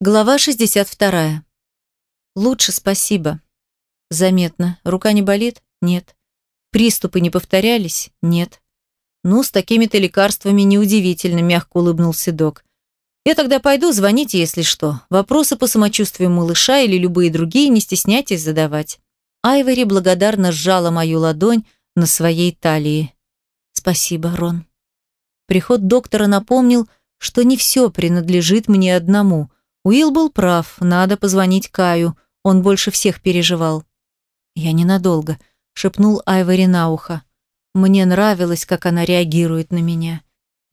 Глава 62. Лучше, спасибо. Заметно. Рука не болит? Нет. Приступы не повторялись? Нет. Ну, с такими-то лекарствами неудивительно, мягко улыбнулся док. Я тогда пойду, звоните, если что. Вопросы по самочувствию малыша или любые другие не стесняйтесь задавать. Айвори благодарно сжала мою ладонь на своей талии. Спасибо, Рон. Приход доктора напомнил, что не все принадлежит мне одному – Уилл был прав, надо позвонить Каю, он больше всех переживал. «Я ненадолго», — шепнул Айвори на ухо. Мне нравилось, как она реагирует на меня.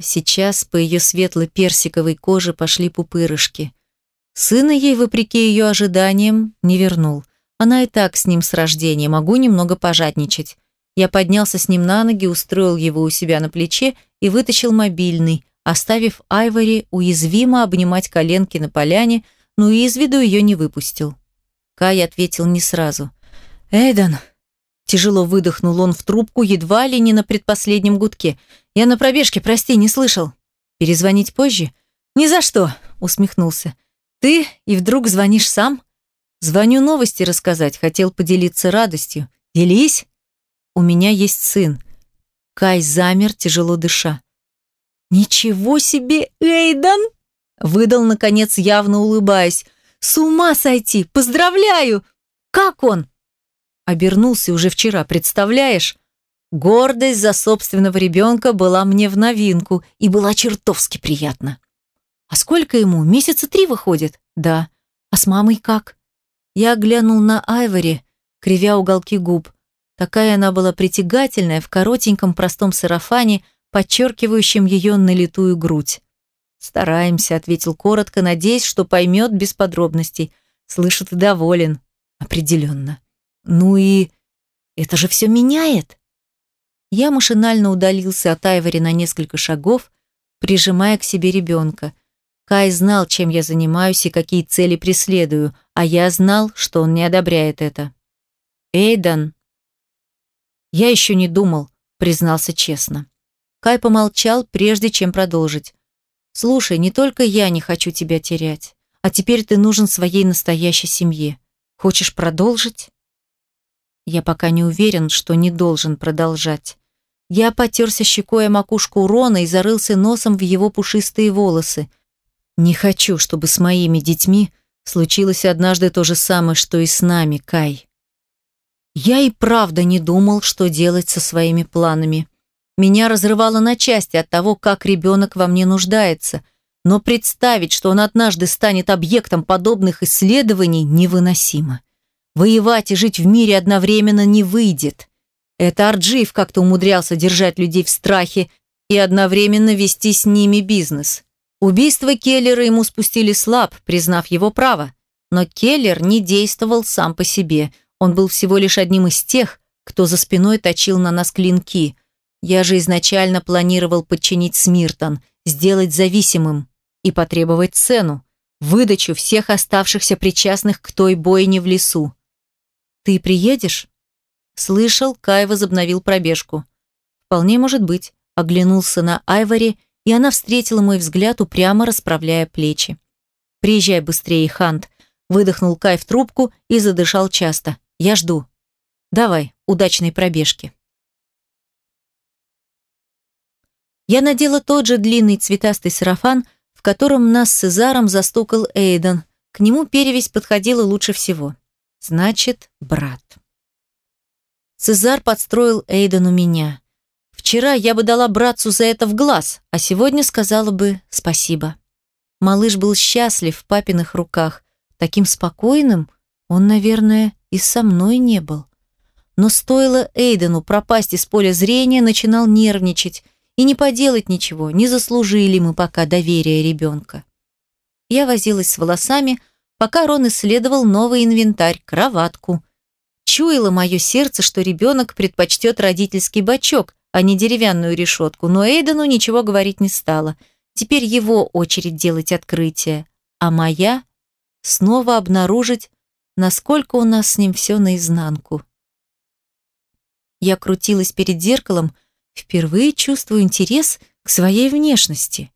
Сейчас по ее светло-персиковой коже пошли пупырышки. Сына ей, вопреки ее ожиданиям, не вернул. Она и так с ним с рождения, могу немного пожадничать. Я поднялся с ним на ноги, устроил его у себя на плече и вытащил мобильный, оставив Айвори уязвимо обнимать коленки на поляне, но и из виду ее не выпустил. Кай ответил не сразу. «Эйден!» Тяжело выдохнул он в трубку, едва ли не на предпоследнем гудке. «Я на пробежке, прости, не слышал. Перезвонить позже?» «Ни за что!» усмехнулся. «Ты и вдруг звонишь сам?» «Звоню новости рассказать, хотел поделиться радостью. Делись!» «У меня есть сын». Кай замер, тяжело дыша. «Ничего себе, Эйдан!» Выдал, наконец, явно улыбаясь. «С ума сойти! Поздравляю! Как он?» Обернулся уже вчера, представляешь? Гордость за собственного ребенка была мне в новинку и была чертовски приятна. «А сколько ему? Месяца три выходит?» «Да. А с мамой как?» Я глянул на Айвори, кривя уголки губ. Такая она была притягательная в коротеньком простом сарафане – подчеркивающим ее налитую грудь. «Стараемся», — ответил коротко, надеясь, что поймет без подробностей. Слышит и доволен. Определенно. «Ну и... это же все меняет!» Я машинально удалился от Айвори на несколько шагов, прижимая к себе ребенка. Кай знал, чем я занимаюсь и какие цели преследую, а я знал, что он не одобряет это. «Эйдан!» «Я еще не думал», — признался честно. Кай помолчал, прежде чем продолжить. «Слушай, не только я не хочу тебя терять, а теперь ты нужен своей настоящей семье. Хочешь продолжить?» Я пока не уверен, что не должен продолжать. Я потерся щекой о макушку Рона и зарылся носом в его пушистые волосы. Не хочу, чтобы с моими детьми случилось однажды то же самое, что и с нами, Кай. Я и правда не думал, что делать со своими планами. Меня разрывало на части от того, как ребенок во мне нуждается, но представить, что он однажды станет объектом подобных исследований, невыносимо. Воевать и жить в мире одновременно не выйдет. Это Арджиев как-то умудрялся держать людей в страхе и одновременно вести с ними бизнес. Убийство Келлера ему спустили слаб, признав его право. Но Келлер не действовал сам по себе. Он был всего лишь одним из тех, кто за спиной точил на нас клинки – я же изначально планировал подчинить Смиртон, сделать зависимым и потребовать цену, выдачу всех оставшихся причастных к той бойне в лесу. «Ты приедешь?» Слышал, Кай возобновил пробежку. «Вполне может быть», оглянулся на Айвори, и она встретила мой взгляд, упрямо расправляя плечи. «Приезжай быстрее, Хант», выдохнул Кай в трубку и задышал часто. «Я жду. Давай, удачной пробежки». Я надела тот же длинный цветастый сарафан, в котором нас с Цезаром застукал Эйден. К нему перевесь подходила лучше всего. Значит, брат. Цезар подстроил Эйдену меня. Вчера я бы дала братцу за это в глаз, а сегодня сказала бы спасибо. Малыш был счастлив в папиных руках. Таким спокойным он, наверное, и со мной не был. Но стоило Эйдену пропасть из поля зрения, начинал нервничать, и не поделать ничего, не заслужили мы пока доверия ребенка. Я возилась с волосами, пока Рон исследовал новый инвентарь, кроватку. Чуяло мое сердце, что ребенок предпочтет родительский бачок, а не деревянную решетку, но Эйдену ничего говорить не стало. Теперь его очередь делать открытие, а моя — снова обнаружить, насколько у нас с ним все наизнанку. Я крутилась перед зеркалом, Впервые чувствую интерес к своей внешности.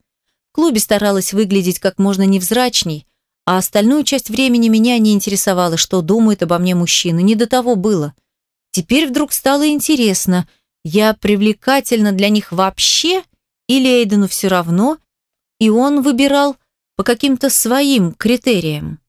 В клубе старалась выглядеть как можно невзрачней, а остальную часть времени меня не интересовало, что думают обо мне мужчины. Не до того было. Теперь вдруг стало интересно, я привлекательна для них вообще или Эйдену все равно, и он выбирал по каким-то своим критериям.